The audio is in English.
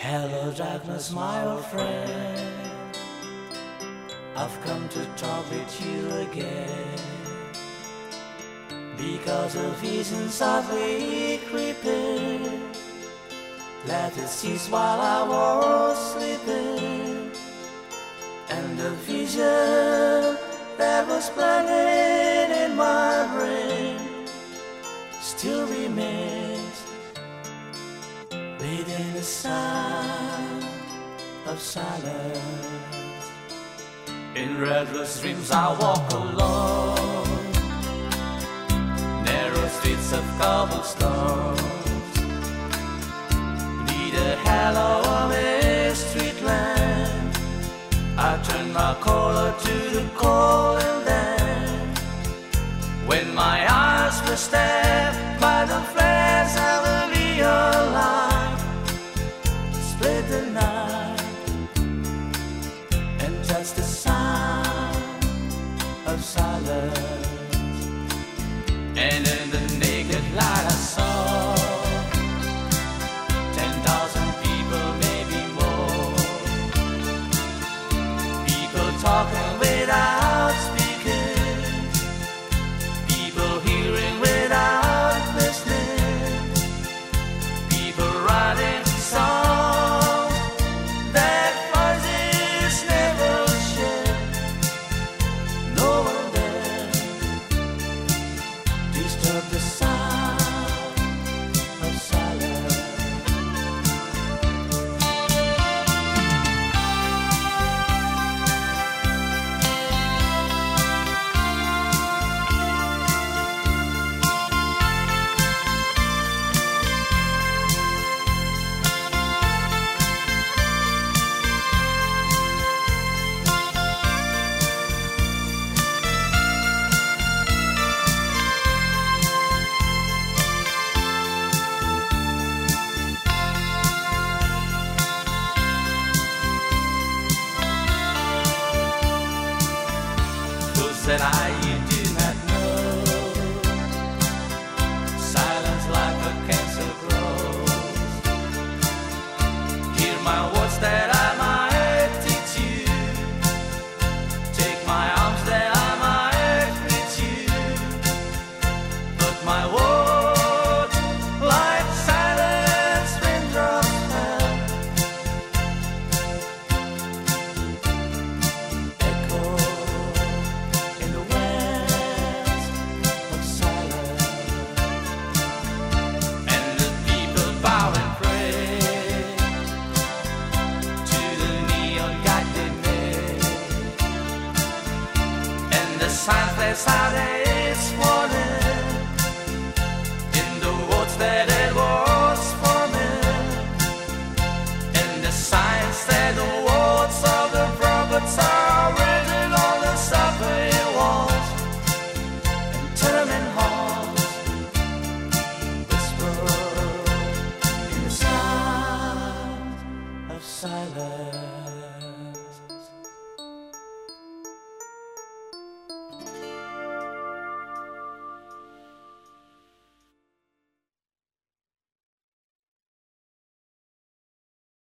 Hello, darkness, my old friend. I've come to talk with you again. Because of visions softly creeping. Let it cease while I was sleeping. And the vision that was planted in my brain still remains within the sound of silence. In restless dreams, I walk alone, narrow streets of cobblestones. Need a halo of a street lamp. I turn my collar to the that I signs that sound its warning in the words that it was forming. And the signs that the words of the prophets are written on the subway walls and tenement halls. Whisper in the sound of silence.